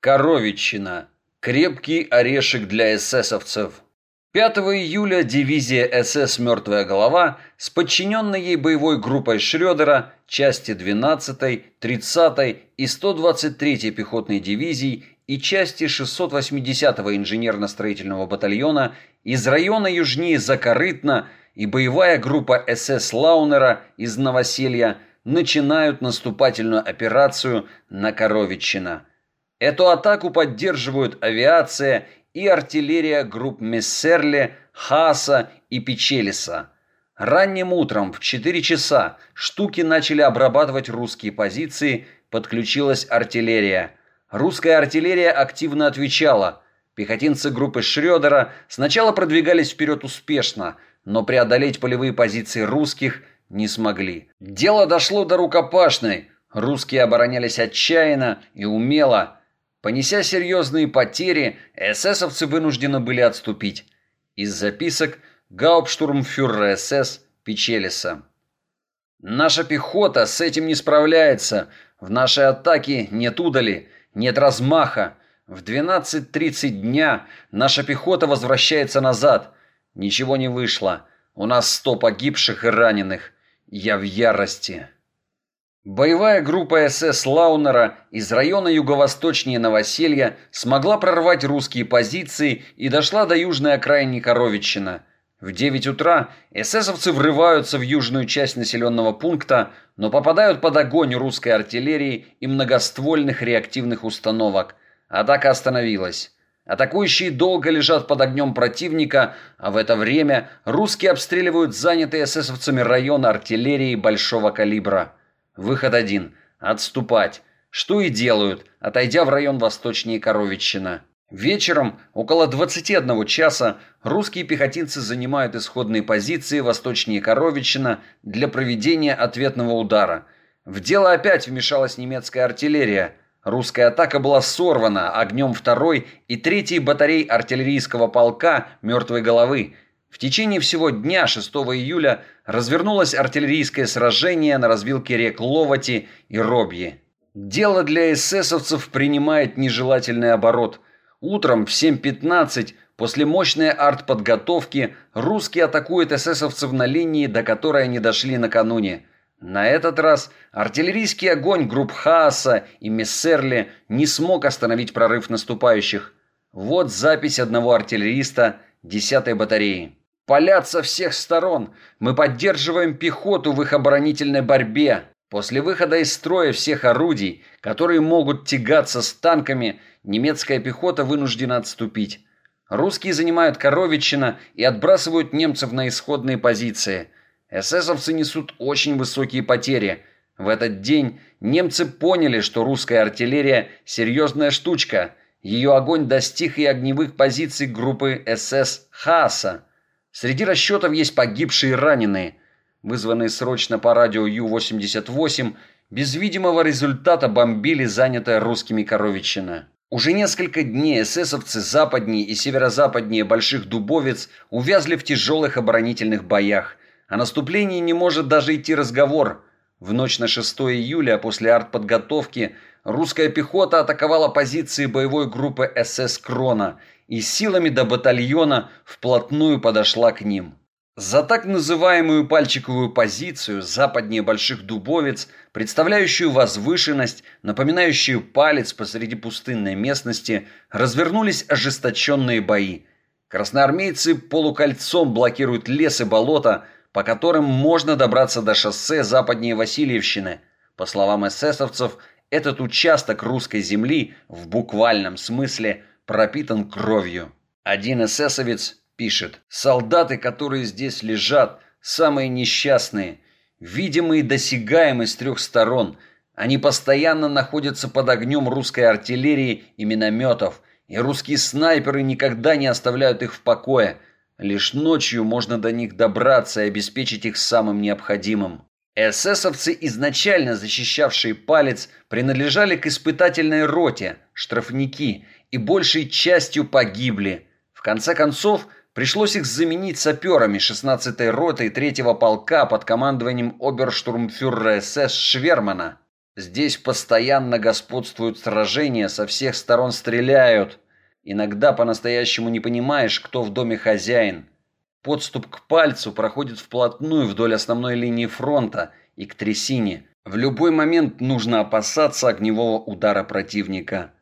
Коровичина. Крепкий орешек для эсэсовцев. 5 июля дивизия СС «Мертвая голова» с подчиненной ей боевой группой Шрёдера, части 12-й, 30-й и 123-й пехотной дивизий и части 680-го инженерно-строительного батальона из района южнее Закорытна и боевая группа СС Лаунера из Новоселья начинают наступательную операцию на Коровичино. Эту атаку поддерживают авиация и артиллерия групп Мессерле, Хаса и Печелиса. Ранним утром в 4 часа штуки начали обрабатывать русские позиции, подключилась артиллерия. Русская артиллерия активно отвечала. Пехотинцы группы Шрёдера сначала продвигались вперед успешно, но преодолеть полевые позиции русских не смогли. Дело дошло до рукопашной. Русские оборонялись отчаянно и умело, Понеся серьезные потери, эсэсовцы вынуждены были отступить. Из записок гауптштурмфюрера СС Печелиса. «Наша пехота с этим не справляется. В нашей атаке нет удали, нет размаха. В 12.30 дня наша пехота возвращается назад. Ничего не вышло. У нас сто погибших и раненых. Я в ярости». Боевая группа СС Лаунера из района юго-восточнее Новоселья смогла прорвать русские позиции и дошла до южной окраины Коровичина. В 9 утра эсэсовцы врываются в южную часть населенного пункта, но попадают под огонь русской артиллерии и многоствольных реактивных установок. Атака остановилась. Атакующие долго лежат под огнем противника, а в это время русские обстреливают занятые эсэсовцами район артиллерии большого калибра. Выход один – отступать. Что и делают, отойдя в район восточнее Коровичина. Вечером, около 21 часа, русские пехотинцы занимают исходные позиции восточнее Коровичина для проведения ответного удара. В дело опять вмешалась немецкая артиллерия. Русская атака была сорвана огнем второй и третьей батарей артиллерийского полка «Мертвой головы», в течение всего дня 6 июля развернулось артиллерийское сражение на развилке рек Ловати и Робьи. Дело для эсэсовцев принимает нежелательный оборот. Утром в 7.15 после мощной артподготовки русские атакуют эсэсовцев на линии, до которой они дошли накануне. На этот раз артиллерийский огонь групп Хааса и Мессерли не смог остановить прорыв наступающих. Вот запись одного артиллериста 10-й батареи. Палят со всех сторон. Мы поддерживаем пехоту в их оборонительной борьбе. После выхода из строя всех орудий, которые могут тягаться с танками, немецкая пехота вынуждена отступить. Русские занимают Коровичино и отбрасывают немцев на исходные позиции. Эсэсовцы несут очень высокие потери. В этот день немцы поняли, что русская артиллерия – серьезная штучка. Ее огонь достиг и огневых позиций группы СС «Хааса». Среди расчетов есть погибшие и раненые, вызванные срочно по радио Ю-88, без видимого результата бомбили занятое русскими Коровичино. Уже несколько дней эсэсовцы западнее и северо-западнее Больших Дубовец увязли в тяжелых оборонительных боях. О наступлении не может даже идти разговор. В ночь на 6 июля после артподготовки русская пехота атаковала позиции боевой группы СС «Крона» и силами до батальона вплотную подошла к ним. За так называемую пальчиковую позицию западнее Больших Дубовец, представляющую возвышенность, напоминающую палец посреди пустынной местности, развернулись ожесточенные бои. Красноармейцы полукольцом блокируют лес и болото, по которым можно добраться до шоссе западнее Васильевщины. По словам эсэсовцев, этот участок русской земли в буквальном смысле пропитан кровью. Один эсэсовец пишет, «Солдаты, которые здесь лежат, самые несчастные, видимые и досягаемые с трех сторон. Они постоянно находятся под огнем русской артиллерии и минометов, и русские снайперы никогда не оставляют их в покое. Лишь ночью можно до них добраться и обеспечить их самым необходимым». Эсэсовцы, изначально защищавшие палец, принадлежали к испытательной роте, штрафники – и большей частью погибли. В конце концов, пришлось их заменить саперами 16-й роты 3-го полка под командованием оберштурмфюрера СС Швермана. Здесь постоянно господствуют сражения, со всех сторон стреляют. Иногда по-настоящему не понимаешь, кто в доме хозяин. Подступ к пальцу проходит вплотную вдоль основной линии фронта и к трясине. В любой момент нужно опасаться огневого удара противника.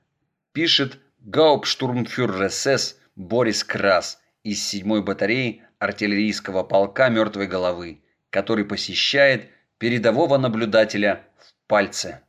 Пишет гауптштурмфюрер СС Борис Крас из 7-й батареи артиллерийского полка «Мертвой головы», который посещает передового наблюдателя в пальце.